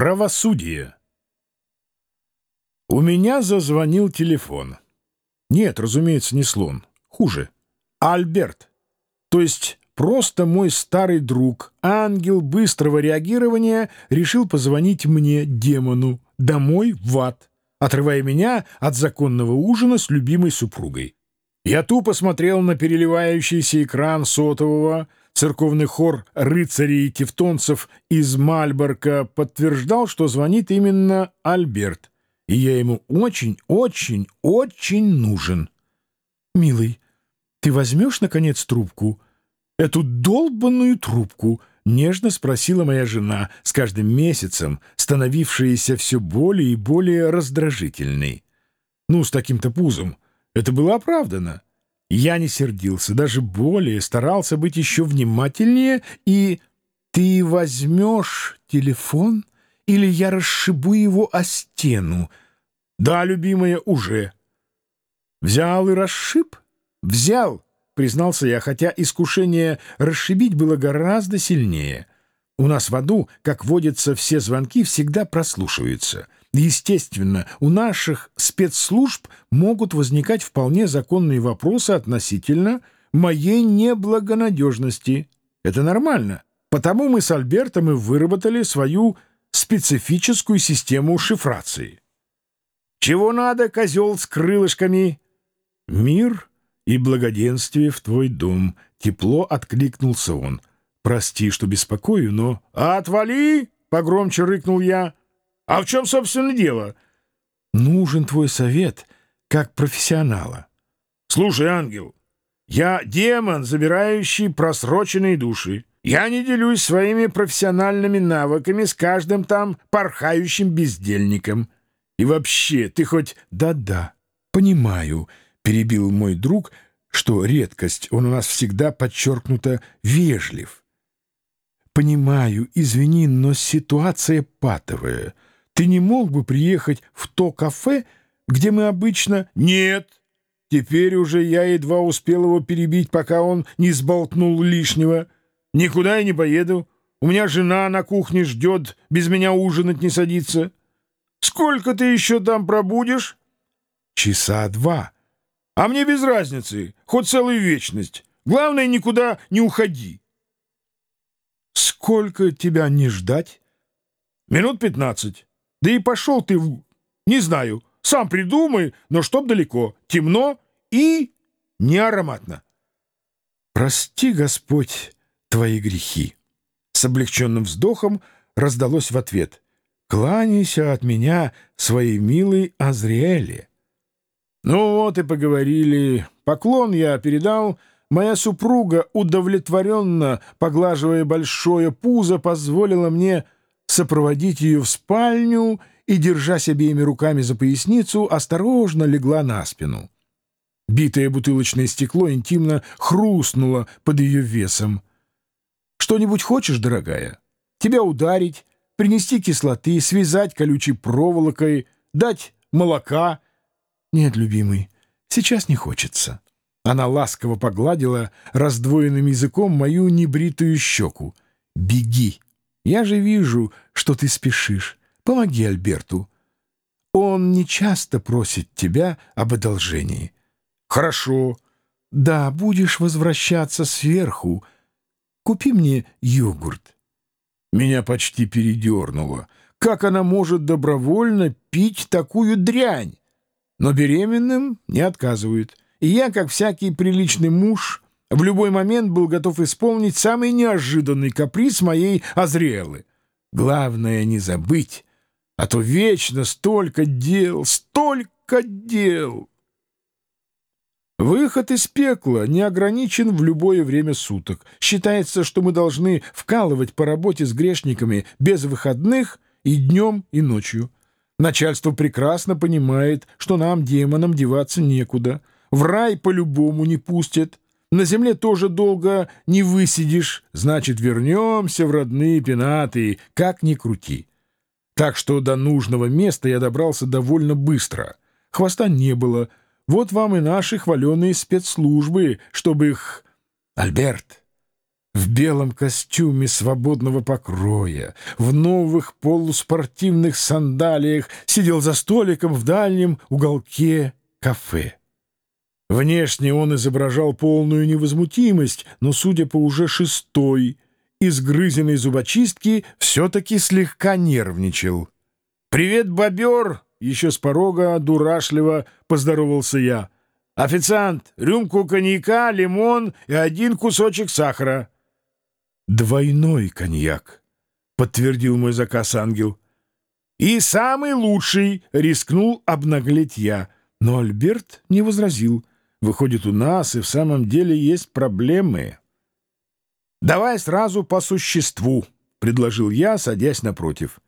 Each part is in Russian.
Правосудие. У меня зазвонил телефон. Нет, разумеется, не слон. Хуже. Альберт. То есть просто мой старый друг, ангел быстрого реагирования, решил позвонить мне, демону, домой в ад, отрывая меня от законного ужина с любимой супругой. Я тупо смотрел на переливающийся экран сотового, Церковный хор рыцарей и тевтонцев из Мальборка подтверждал, что звонит именно Альберт, и я ему очень-очень-очень нужен. «Милый, ты возьмешь, наконец, трубку? Эту долбанную трубку?» — нежно спросила моя жена, с каждым месяцем становившаяся все более и более раздражительной. Ну, с таким-то пузом. Это было оправдано. Я не сердился, даже более, старался быть еще внимательнее, и «Ты возьмешь телефон, или я расшибу его о стену?» «Да, любимая, уже». «Взял и расшиб?» «Взял», — признался я, хотя искушение расшибить было гораздо сильнее. У нас в аду, как водится, все звонки всегда прослушиваются — Естественно, у наших спецслужб могут возникать вполне законные вопросы относительно моей неблагонадежности. Это нормально. Потому мы с Альбертом и выработали свою специфическую систему шифрации. «Чего надо, козел с крылышками?» «Мир и благоденствие в твой дом», — тепло откликнулся он. «Прости, что беспокою, но...» «Отвали!» — погромче рыкнул я. А в чем, собственно, дело? Нужен твой совет, как профессионала. Слушай, ангел, я демон, забирающий просроченные души. Я не делюсь своими профессиональными навыками с каждым там порхающим бездельником. И вообще, ты хоть... Да-да, понимаю, — перебил мой друг, что редкость, он у нас всегда подчеркнуто вежлив. Понимаю, извини, но ситуация патовая — ты не мог бы приехать в то кафе, где мы обычно... Нет! Теперь уже я едва успел его перебить, пока он не сболтнул лишнего. Никуда я не поеду. У меня жена на кухне ждет, без меня ужинать не садится. Сколько ты еще там пробудешь? Часа два. А мне без разницы, хоть целую вечность. Главное, никуда не уходи. Сколько тебя не ждать? Минут пятнадцать. Да и пошел ты, в... не знаю, сам придумай, но чтоб далеко, темно и не ароматно. Прости, Господь, твои грехи. С облегченным вздохом раздалось в ответ. Кланяйся от меня своей милой Азриэле. Ну вот и поговорили. Поклон я передал. Моя супруга, удовлетворенно поглаживая большое пузо, позволила мне сопроводить ее в спальню и, держась обеими руками за поясницу, осторожно легла на спину. Битое бутылочное стекло интимно хрустнуло под ее весом. «Что-нибудь хочешь, дорогая? Тебя ударить, принести кислоты, связать колючей проволокой, дать молока?» «Нет, любимый, сейчас не хочется». Она ласково погладила раздвоенным языком мою небритую щеку. «Беги!» Я же вижу, что ты спешишь. Помоги Альберту. Он не часто просит тебя об одолжении. Хорошо. Да, будешь возвращаться сверху. Купи мне йогурт. Меня почти передернуло. Как она может добровольно пить такую дрянь? Но беременным не отказывают. И я, как всякий приличный муж, в любой момент был готов исполнить самый неожиданный каприз моей Азриэлы. Главное не забыть, а то вечно столько дел, столько дел. Выход из пекла не ограничен в любое время суток. Считается, что мы должны вкалывать по работе с грешниками без выходных и днем, и ночью. Начальство прекрасно понимает, что нам, демонам, деваться некуда. В рай по-любому не пустят. На земле тоже долго не высидишь, значит, вернемся в родные пенаты, как ни крути. Так что до нужного места я добрался довольно быстро. Хвоста не было. Вот вам и наши хваленые спецслужбы, чтобы их... Альберт, в белом костюме свободного покроя, в новых полуспортивных сандалиях, сидел за столиком в дальнем уголке кафе. Внешне он изображал полную невозмутимость, но, судя по уже шестой, изгрызенной зубочистки, все-таки слегка нервничал. «Привет, бобер!» — еще с порога дурашливо поздоровался я. «Официант, рюмку коньяка, лимон и один кусочек сахара». «Двойной коньяк», — подтвердил мой заказ ангел. «И самый лучший!» — рискнул обнаглеть я. Но Альберт не возразил. «Выходит, у нас и в самом деле есть проблемы». «Давай сразу по существу», — предложил я, садясь напротив.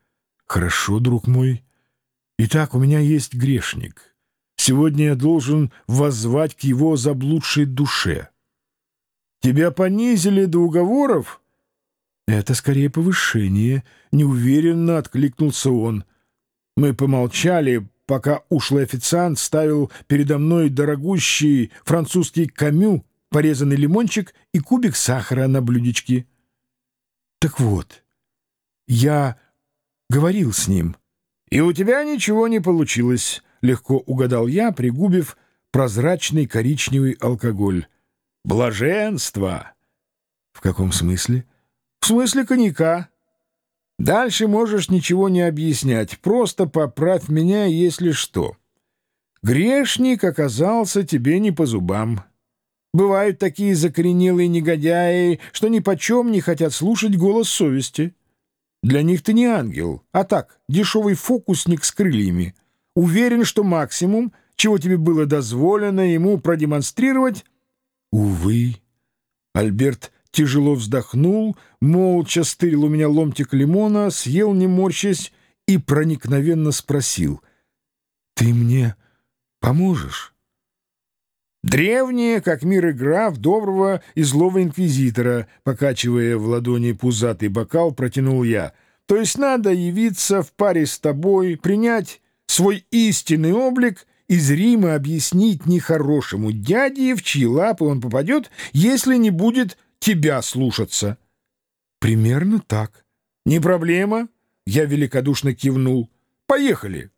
«Хорошо, друг мой. Итак, у меня есть грешник. Сегодня я должен воззвать к его заблудшей душе». «Тебя понизили до уговоров?» «Это скорее повышение», — неуверенно откликнулся он. Мы помолчали, пока ушлый официант ставил передо мной дорогущий французский камю, порезанный лимончик и кубик сахара на блюдечке. «Так вот, я говорил с ним». «И у тебя ничего не получилось», — легко угадал я, пригубив прозрачный коричневый алкоголь. «Блаженство!» «В каком смысле?» В смысле коньяка. Дальше можешь ничего не объяснять, просто поправь меня, если что. Грешник оказался тебе не по зубам. Бывают такие закоренелые негодяи, что ни почем не хотят слушать голос совести. Для них ты не ангел, а так, дешевый фокусник с крыльями. Уверен, что максимум, чего тебе было дозволено ему продемонстрировать... Увы, Альберт тяжело вздохнул, молча стырил у меня ломтик лимона, съел не морщась и проникновенно спросил. «Ты мне поможешь?» Древняя, как мир игра в доброго и злого инквизитора, покачивая в ладони пузатый бокал, протянул я. То есть надо явиться в паре с тобой, принять свой истинный облик и зримо объяснить нехорошему дяде, в чьи лапы он попадет, если не будет тебя слушаться. Примерно так. Не проблема, я великодушно кивнул. Поехали.